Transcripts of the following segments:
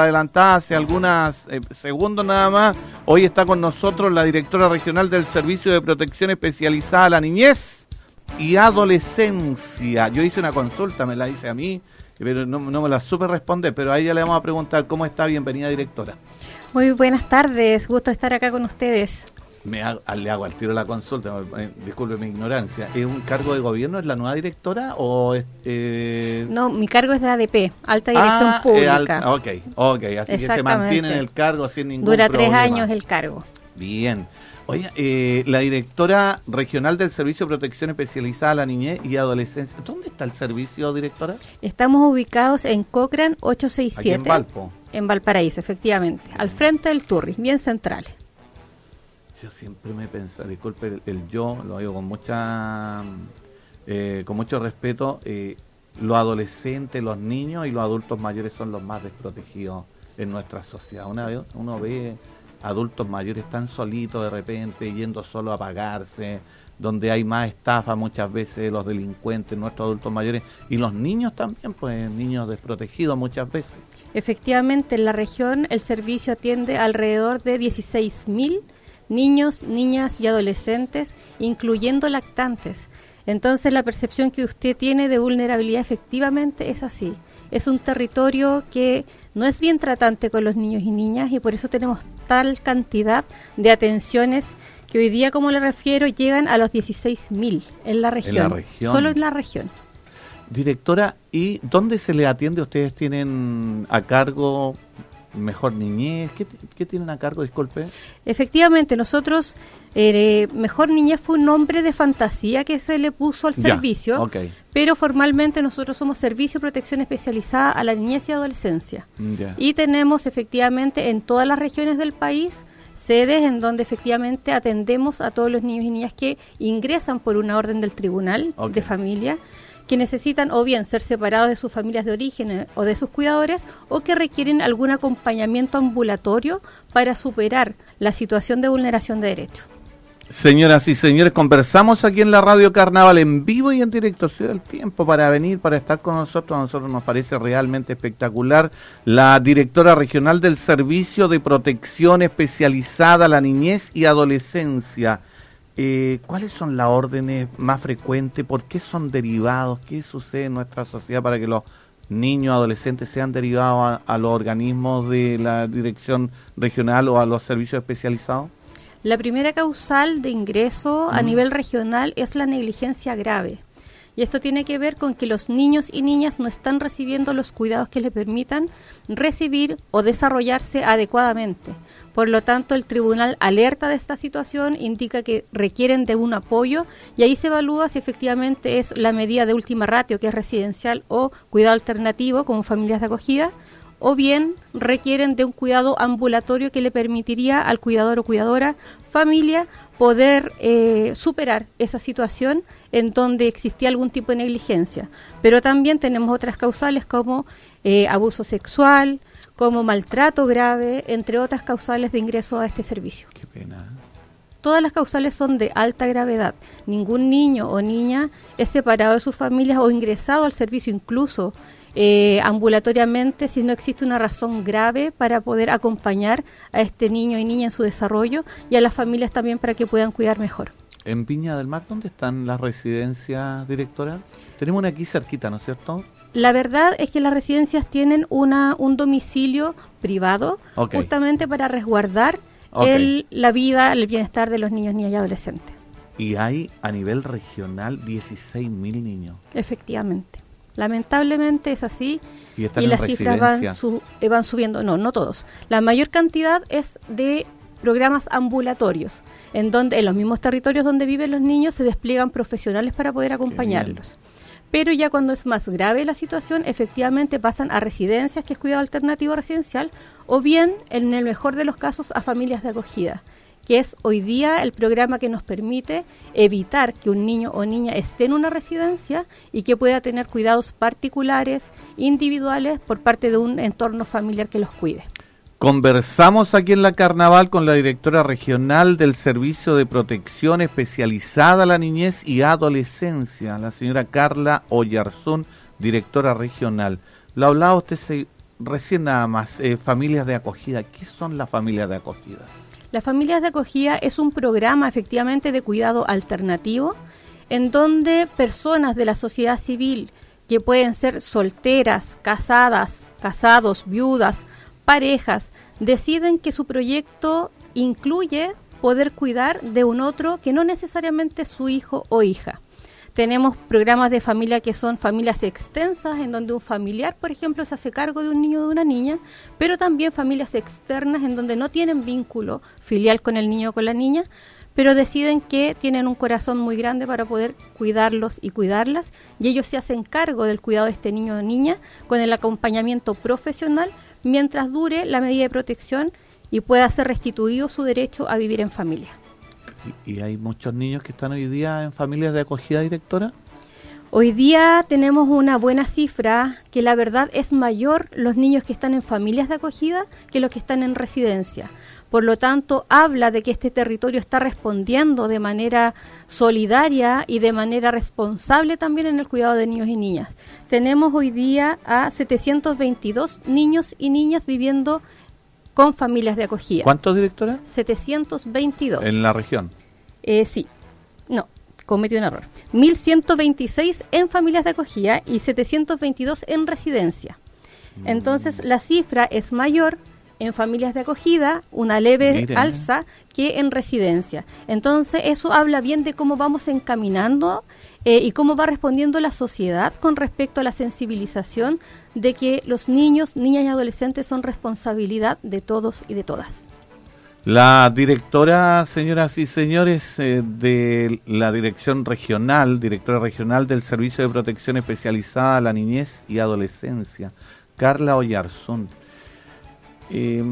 adelantada hace algunos eh, segundos nada más. Hoy está con nosotros la directora regional del Servicio de Protección Especializada a la Niñez y Adolescencia. Yo hice una consulta, me la hice a mí, pero no, me la supe responder, pero a ella le vamos a preguntar cómo está. Bienvenida, directora. Muy buenas tardes, gusto estar acá con ustedes me le hago al tiro la consulta, eh, disculpe mi ignorancia, ¿es un cargo de gobierno, es la nueva directora o es, eh? No, mi cargo es de ADP, Alta Dirección ah, Pública. ok, ok, así que se mantiene en el cargo sin ningún Dura tres años el cargo. Bien. Oye, eh, la directora regional del Servicio de Protección Especializada a la Niñez y Adolescencia, ¿dónde está el servicio, directora? Estamos ubicados en Cochrane 867. en Valpo. En Valparaíso, efectivamente, al frente del Turris, bien central yo siempre me pensado, disculpe el, yo, lo digo con mucha eh, con mucho respeto, eh, los adolescentes, los niños y los adultos mayores son los más desprotegidos en nuestra sociedad. Una vez uno ve adultos mayores tan solitos de repente, yendo solo a pagarse, donde hay más estafa muchas veces los delincuentes, nuestros adultos mayores y los niños también, pues niños desprotegidos muchas veces. Efectivamente, en la región el servicio atiende alrededor de 16.000 mil niños, niñas y adolescentes, incluyendo lactantes. Entonces la percepción que usted tiene de vulnerabilidad efectivamente es así. Es un territorio que no es bien tratante con los niños y niñas y por eso tenemos tal cantidad de atenciones que hoy día, como le refiero, llegan a los 16.000 en la región. En la región. Solo en la región. Directora, ¿y dónde se le atiende? ¿Ustedes tienen a cargo Mejor Niñez, ¿qué, tienen a cargo? Disculpe. Efectivamente, nosotros, eh, Mejor Niñez fue un nombre de fantasía que se le puso al servicio, pero formalmente nosotros somos Servicio de Protección Especializada a la Niñez y Adolescencia. Y tenemos efectivamente en todas las regiones del país sedes en donde efectivamente atendemos a todos los niños y niñas que ingresan por una orden del tribunal de familia que necesitan o bien ser separados de sus familias de origen eh, o de sus cuidadores o que requieren algún acompañamiento ambulatorio para superar la situación de vulneración de derechos. Señoras y señores, conversamos aquí en la Radio Carnaval en vivo y en directo. Ha el tiempo para venir, para estar con nosotros. A nosotros nos parece realmente espectacular. La directora regional del Servicio de Protección Especializada a la Niñez y Adolescencia, eh, ¿Cuáles son las órdenes más frecuentes? ¿Por qué son derivados? ¿Qué sucede en nuestra sociedad para que los niños, adolescentes sean derivados a, los organismos de la dirección regional o a los servicios especializados? La primera causal de ingreso a nivel regional es la negligencia grave. Y esto tiene que ver con que los niños y niñas no están recibiendo los cuidados que les permitan recibir o desarrollarse adecuadamente. Por lo tanto, el tribunal alerta de esta situación, indica que requieren de un apoyo y ahí se evalúa si efectivamente es la medida de última ratio, que es residencial o cuidado alternativo, como familias de acogida, o bien requieren de un cuidado ambulatorio que le permitiría al cuidador o cuidadora, familia, poder eh, superar esa situación en donde existía algún tipo de negligencia. Pero también tenemos otras causales como eh, abuso sexual, como maltrato grave, entre otras causales de ingreso a este servicio. Qué pena. Todas las causales son de alta gravedad. Ningún niño o niña es separado de sus familias o ingresado al servicio incluso eh, ambulatoriamente si no existe una razón grave para poder acompañar a este niño y niña en su desarrollo y a las familias también para que puedan cuidar mejor. En Viña del Mar, ¿dónde están las residencias, directora? Tenemos una aquí cerquita, ¿no es cierto? La verdad es que las residencias tienen una, un domicilio privado justamente para resguardar el, la vida, el bienestar de los niños, niñas y adolescentes. Y hay a nivel regional 16 mil niños. Efectivamente. Lamentablemente es así y, las cifras van, eh, van subiendo. No, no todos. La mayor cantidad es de programas ambulatorios, en donde en los mismos territorios donde viven los niños se despliegan profesionales para poder acompañarlos pero ya cuando es más grave la situación, efectivamente pasan a residencias, que es cuidado alternativo residencial, o bien, en el mejor de los casos, a familias de acogida, que es hoy día el programa que nos permite evitar que un niño o niña esté en una residencia y que pueda tener cuidados particulares, individuales, por parte de un entorno familiar que los cuide. Conversamos aquí en la Carnaval con la directora regional del Servicio de Protección Especializada a la Niñez y Adolescencia, la señora Carla Oyarzún, directora regional. Lo hablaba usted recién nada más, eh, familias de acogida. ¿Qué son las familias de acogida? Las familias de acogida es un programa efectivamente de cuidado alternativo en donde personas de la sociedad civil que pueden ser solteras, casadas, casados, viudas, parejas, deciden que su proyecto incluye poder cuidar de un otro que no necesariamente es su hijo o hija. Tenemos programas de familia que son familias extensas, en donde un familiar, por ejemplo, se hace cargo de un niño o de una niña, pero también familias externas en donde no tienen vínculo filial con el niño o con la niña, pero deciden que tienen un corazón muy grande para poder cuidarlos y cuidarlas, y ellos se hacen cargo del cuidado de este niño o niña con el acompañamiento profesional mientras dure la medida de protección y pueda ser restituido su derecho a vivir en familia. ¿Y, hay muchos niños que están hoy día en familias de acogida directora? Hoy día tenemos una buena cifra que la verdad es mayor los niños que están en familias de acogida que los que están en residencia. Por lo tanto, habla de que este territorio está respondiendo de manera solidaria y de manera responsable también en el cuidado de niños y niñas. Tenemos hoy día a 722 niños y niñas viviendo con familias de acogida. ¿Cuántos, directora? 722. ¿En la región? Eh, sí. No, cometí un error. 1.126 en familias de acogida y 722 en residencia. Mm. Entonces, la cifra es mayor en familias de acogida, una leve alza, que en residencia. Entonces, eso habla bien de cómo vamos encaminando eh, y cómo va respondiendo la sociedad con respecto a la sensibilización de que los niños, niñas y adolescentes son responsabilidad de todos y de todas. La directora, señoras y señores, eh, de la Dirección Regional, directora regional del Servicio de Protección Especializada a la Niñez y Adolescencia, Carla Oyarzún. Eh,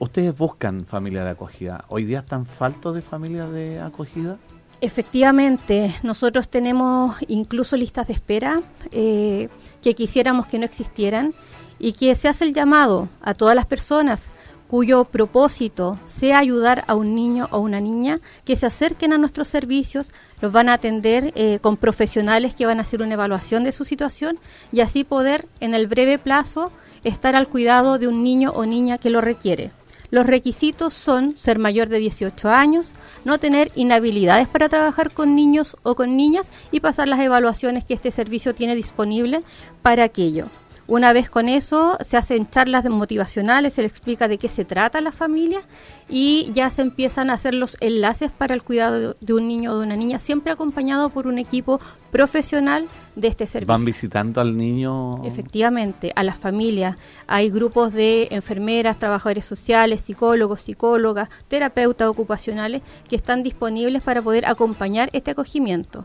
¿Ustedes buscan familia de acogida? ¿Hoy día están faltos de familias de acogida? Efectivamente, nosotros tenemos incluso listas de espera eh, que quisiéramos que no existieran y que se hace el llamado a todas las personas cuyo propósito sea ayudar a un niño o una niña, que se acerquen a nuestros servicios, los van a atender eh, con profesionales que van a hacer una evaluación de su situación y así poder en el breve plazo estar al cuidado de un niño o niña que lo requiere. Los requisitos son ser mayor de 18 años, no tener inhabilidades para trabajar con niños o con niñas y pasar las evaluaciones que este servicio tiene disponible para aquello. Una vez con eso, se hacen charlas motivacionales, se le explica de qué se trata la familia y ya se empiezan a hacer los enlaces para el cuidado de un niño o de una niña, siempre acompañado por un equipo profesional de este servicio. ¿Van visitando al niño? Efectivamente, a las familias. Hay grupos de enfermeras, trabajadores sociales, psicólogos, psicólogas, terapeutas ocupacionales que están disponibles para poder acompañar este acogimiento.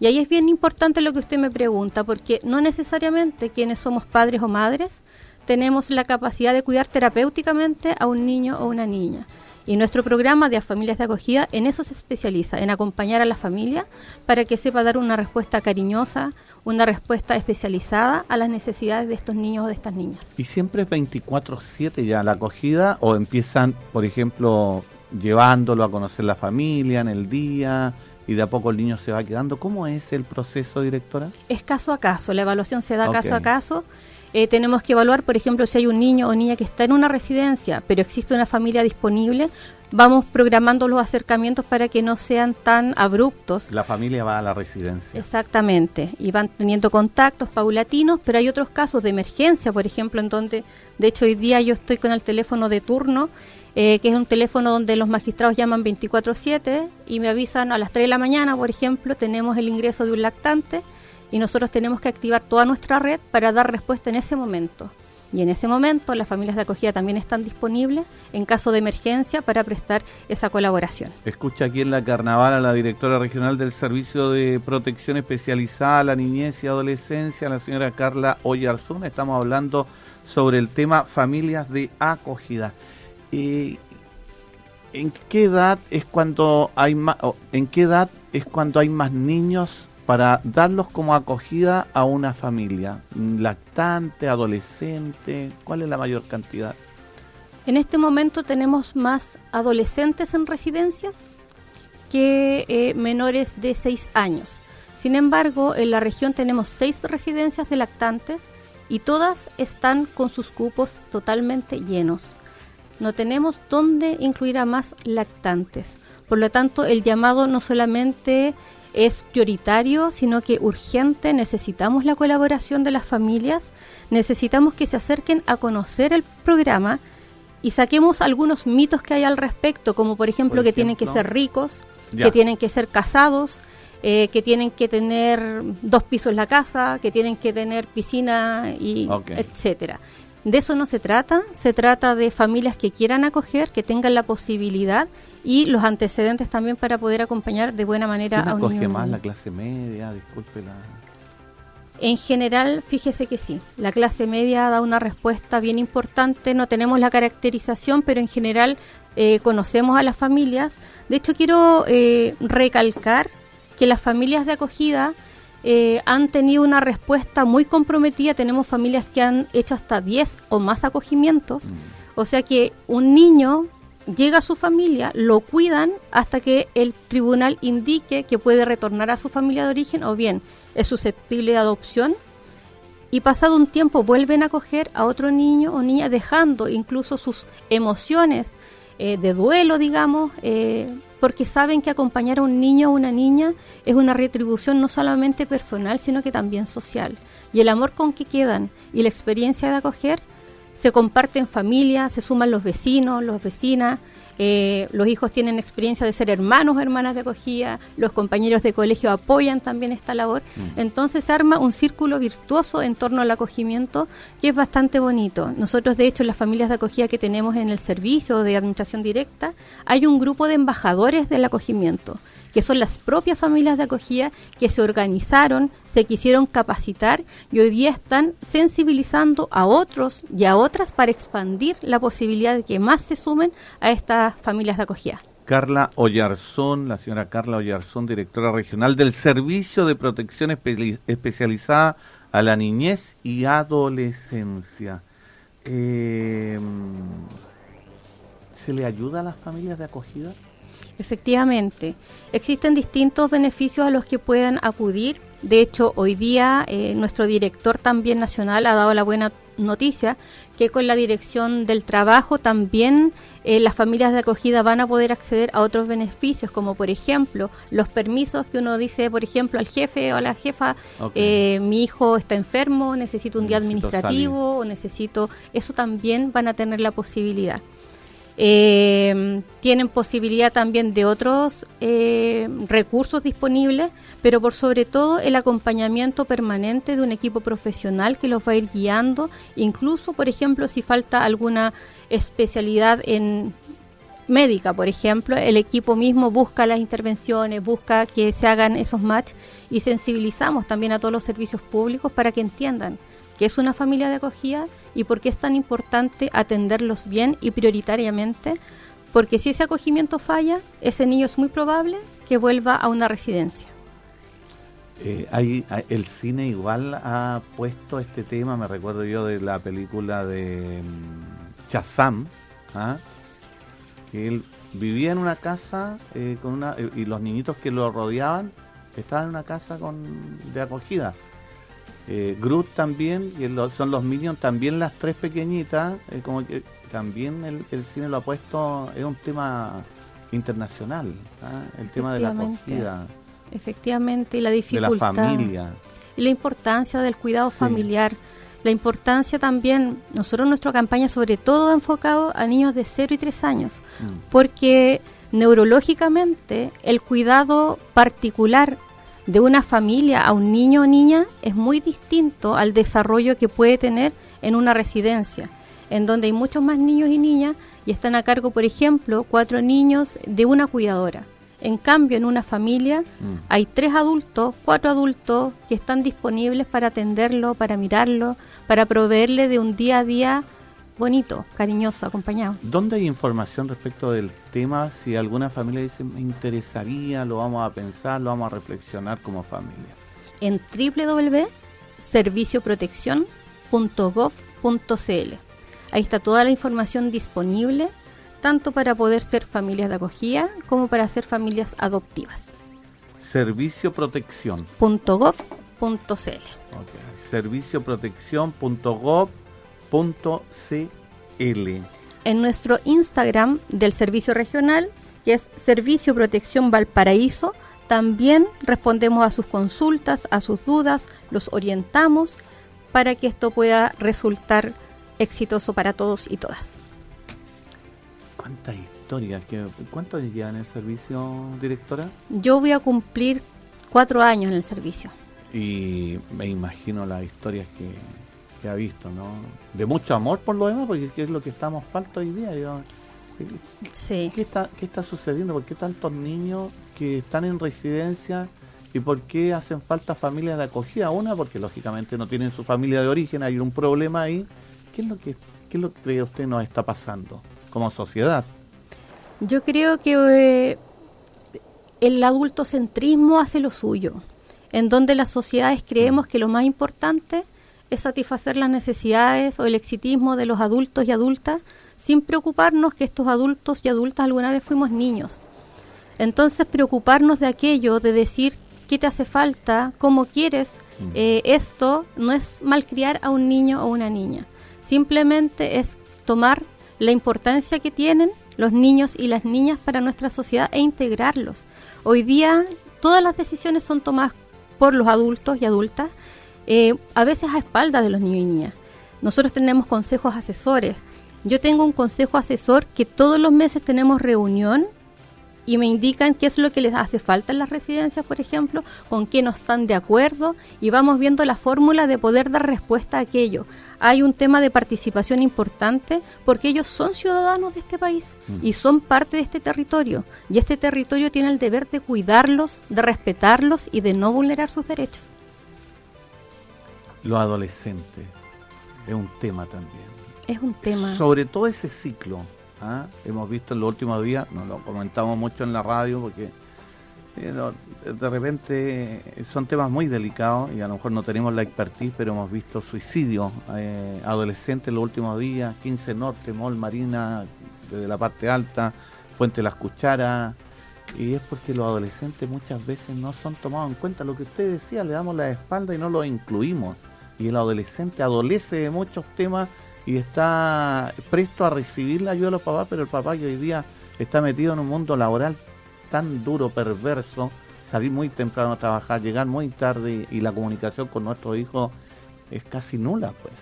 Y ahí es bien importante lo que usted me pregunta, porque no necesariamente quienes somos padres o madres tenemos la capacidad de cuidar terapéuticamente a un niño o una niña. Y nuestro programa de familias de acogida en eso se especializa, en acompañar a la familia para que sepa dar una respuesta cariñosa, una respuesta especializada a las necesidades de estos niños o de estas niñas. ¿Y siempre es 24/7 ya la acogida o empiezan, por ejemplo, llevándolo a conocer la familia en el día? Y de a poco el niño se va quedando. ¿Cómo es el proceso, directora? Es caso a caso, la evaluación se da caso a caso. Eh, tenemos que evaluar, por ejemplo, si hay un niño o niña que está en una residencia, pero existe una familia disponible, vamos programando los acercamientos para que no sean tan abruptos. La familia va a la residencia. Exactamente, y van teniendo contactos paulatinos, pero hay otros casos de emergencia, por ejemplo, en donde, de hecho, hoy día yo estoy con el teléfono de turno eh, que es un teléfono donde los magistrados llaman 24/7 y me avisan a las 3 de la mañana, por ejemplo, tenemos el ingreso de un lactante y nosotros tenemos que activar toda nuestra red para dar respuesta en ese momento. Y en ese momento las familias de acogida también están disponibles en caso de emergencia para prestar esa colaboración. Escucha aquí en la Carnaval a la directora regional del Servicio de Protección Especializada a la Niñez y Adolescencia, la señora Carla Oyarzún. Estamos hablando sobre el tema familias de acogida. ¿En qué edad es cuando hay más, en qué edad es cuando hay más niños para darlos como acogida a una familia? ¿Lactante, adolescente? ¿Cuál es la mayor cantidad? En este momento tenemos más adolescentes en residencias que eh, menores de 6 años. Sin embargo, en la región tenemos 6 residencias de lactantes y todas están con sus cupos totalmente llenos. No tenemos dónde incluir a más lactantes. Por lo tanto, el llamado no solamente es prioritario, sino que urgente. Necesitamos la colaboración de las familias, necesitamos que se acerquen a conocer el programa y saquemos algunos mitos que hay al respecto, como por ejemplo, que tienen que ser ricos, que tienen que ser casados, eh, que tienen que tener dos pisos la casa, que tienen que tener piscina y etcétera. De eso no se trata, se trata de familias que quieran acoger, que tengan la posibilidad y los antecedentes también para poder acompañar de buena manera a un acoge más la clase media? Disculpe la... En general, fíjese que sí, la clase media da una respuesta bien importante, no tenemos la caracterización, pero en general eh, conocemos a las familias. De hecho, quiero eh, recalcar que las familias de acogida eh, han tenido una respuesta muy comprometida. Tenemos familias que han hecho hasta 10 o más acogimientos. Mm. O sea que un niño llega a su familia, lo cuidan hasta que el tribunal indique que puede retornar a su familia de origen o bien es susceptible de adopción y pasado un tiempo vuelven a acoger a otro niño o niña dejando incluso sus emociones eh, de duelo, digamos, eh, porque saben que acompañar a un niño o una niña es una retribución no solamente personal, sino que también social. Y el amor con que quedan y la experiencia de acoger se comparte en familia, se suman los vecinos, las vecinas, eh, los hijos tienen experiencia de ser hermanos o hermanas de acogida, los compañeros de colegio apoyan también esta labor. Mm. Entonces se arma un círculo virtuoso en torno al acogimiento que es bastante bonito. Nosotros, de hecho, en las familias de acogida que tenemos en el servicio de administración directa, hay un grupo de embajadores del acogimiento que son las propias familias de acogida que se organizaron, se quisieron capacitar y hoy día están sensibilizando a otros y a otras para expandir la posibilidad de que más se sumen a estas familias de acogida. Carla Ollarzón, la señora Carla Ollarzón, directora regional del Servicio de Protección Especializada a la Niñez y Adolescencia. Eh, ¿Se le ayuda a las familias de acogida? Efectivamente, existen distintos beneficios a los que puedan acudir. De hecho, hoy día eh, nuestro director también nacional ha dado la buena noticia que con la dirección del trabajo también eh, las familias de acogida van a poder acceder a otros beneficios, como por ejemplo los permisos que uno dice, por ejemplo, al jefe o a la jefa, eh, mi hijo está enfermo, necesito un día administrativo o necesito, eso también van a tener la posibilidad. Eh, tienen posibilidad también de otros eh, recursos disponibles, pero por sobre todo el acompañamiento permanente de un equipo profesional que los va a ir guiando, incluso, por ejemplo, si falta alguna especialidad en médica, por ejemplo, el equipo mismo busca las intervenciones, busca que se hagan esos match y sensibilizamos también a todos los servicios públicos para que entiendan que es una familia de acogida y por qué es tan importante atenderlos bien y prioritariamente, porque si ese acogimiento falla, ese niño es muy probable que vuelva a una residencia. Eh, hay, el cine igual ha puesto este tema, me recuerdo yo de la película de um, ¿ah? que él vivía en una casa eh, con una, eh, y los niñitos que lo rodeaban estaban en una casa con, de acogida eh, Groot también, y son los Minions también las tres pequeñitas, eh, como que también el, cine lo ha puesto, es un tema internacional, ¿ah? el tema de la acogida. Efectivamente, y la dificultad. De la familia. Y la importancia del cuidado familiar. La importancia también, nosotros nuestra campaña sobre todo enfocado a niños de 0 y 3 años, mm. porque neurológicamente el cuidado particular de una familia a un niño o niña es muy distinto al desarrollo que puede tener en una residencia, en donde hay muchos más niños y niñas y están a cargo, por ejemplo, cuatro niños de una cuidadora. En cambio, en una familia mm. hay tres adultos, cuatro adultos que están disponibles para atenderlo, para mirarlo, para proveerle de un día a día bonito, cariñoso, acompañado. ¿Dónde hay información respecto del tema? Si alguna familia dice, me interesaría, lo vamos a pensar, lo vamos a reflexionar como familia. En www.servicioprotección.gov.cl. Ahí está toda la información disponible, tanto para poder ser familias de acogida como para ser familias adoptivas. Servicioprotección. Servicioprotección.gov.cl. En nuestro Instagram del Servicio Regional, que es Servicio Protección Valparaíso, también respondemos a sus consultas, a sus dudas, los orientamos para que esto pueda resultar exitoso para todos y todas. ¿Cuántas historias? ¿Cuánto llevan en el servicio, directora? Yo voy a cumplir cuatro años en el servicio. Y me imagino las historias que, ha visto, ¿no? De mucho amor por lo demás, porque es lo que estamos falta hoy día. sí. ¿Qué está, ¿Qué está sucediendo? ¿Por qué tantos niños que están en residencia y por qué hacen falta familias de acogida? Una, porque lógicamente no tienen su familia de origen, hay un problema ahí. ¿Qué es lo que, qué es lo que cree usted nos está pasando como sociedad? Yo creo que eh, el adultocentrismo hace lo suyo, en donde las sociedades creemos que lo más importante es satisfacer las necesidades o el exitismo de los adultos y adultas sin preocuparnos que estos adultos y adultas alguna vez fuimos niños. Entonces preocuparnos de aquello, de decir qué te hace falta, cómo quieres eh, esto, no es malcriar a un niño o una niña. Simplemente es tomar la importancia que tienen los niños y las niñas para nuestra sociedad e integrarlos. Hoy día todas las decisiones son tomadas por los adultos y adultas, eh, a veces a espaldas de los niños y niñas. Nosotros tenemos consejos asesores. Yo tengo un consejo asesor que todos los meses tenemos reunión y me indican qué es lo que les hace falta en las residencias, por ejemplo, con qué no están de acuerdo y vamos viendo la fórmula de poder dar respuesta a aquello. Hay un tema de participación importante porque ellos son ciudadanos de este país mm. y son parte de este territorio y este territorio tiene el deber de cuidarlos, de respetarlos y de no vulnerar sus derechos. Los adolescentes es un tema también. Es un tema. Sobre todo ese ciclo ¿ah? Hemos visto en los últimos días, no lo comentamos mucho en la radio porque eh, de repente son temas muy delicados y a lo mejor no tenemos la expertise, pero hemos visto suicidios eh, adolescentes en los últimos días, 15 Norte, Mol Marina, desde la parte alta, Puente Las Cucharas, y es porque los adolescentes muchas veces no son tomados en cuenta. Lo que usted decía, le damos la espalda y no lo incluimos. Y el adolescente adolece de muchos temas y está presto a recibir la ayuda de los papás, pero el papá hoy día está metido en un mundo laboral tan duro, perverso, salir muy temprano a trabajar, llegar muy tarde y la comunicación con nuestros hijos es casi nula, pues.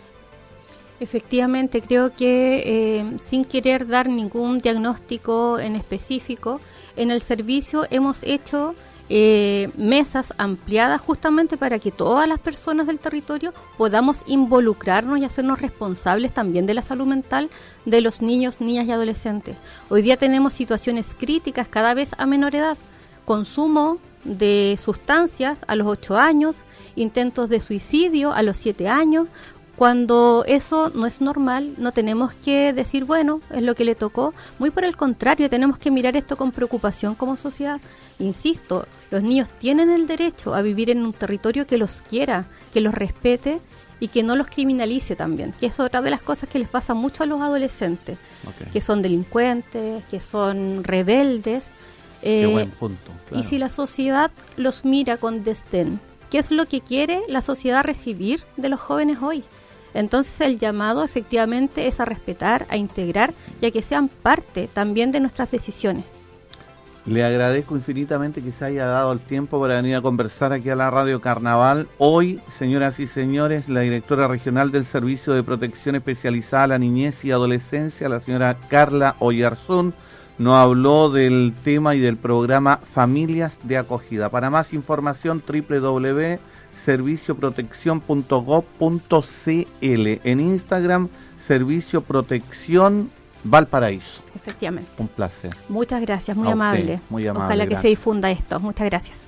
Efectivamente, creo que eh, sin querer dar ningún diagnóstico en específico, en el servicio hemos hecho eh, mesas ampliadas justamente para que todas las personas del territorio podamos involucrarnos y hacernos responsables también de la salud mental de los niños, niñas y adolescentes. Hoy día tenemos situaciones críticas cada vez a menor edad, consumo de sustancias a los 8 años, intentos de suicidio a los 7 años, cuando eso no es normal, no tenemos que decir, bueno, es lo que le tocó. Muy por el contrario, tenemos que mirar esto con preocupación como sociedad. Insisto, los niños tienen el derecho a vivir en un territorio que los quiera, que los respete y que no los criminalice también, que es otra de las cosas que les pasa mucho a los adolescentes, que son delincuentes, que son rebeldes. Qué buen eh, punto. Y si la sociedad los mira con desdén, ¿qué es lo que quiere la sociedad recibir de los jóvenes hoy? Entonces el llamado efectivamente es a respetar, a integrar y a que sean parte también de nuestras decisiones. Le agradezco infinitamente que se haya dado el tiempo para venir a conversar aquí a la Radio Carnaval. Hoy, señoras y señores, la directora regional del Servicio de Protección Especializada a la Niñez y Adolescencia, la señora Carla Oyarzún, nos habló del tema y del programa Familias de Acogida. Para más información, www servicioprotección.gov.cl. En Instagram, Servicio Protección Valparaíso. Efectivamente. Un placer. Muchas gracias, muy amable. muy amable. Ojalá que se difunda esto. Muchas gracias.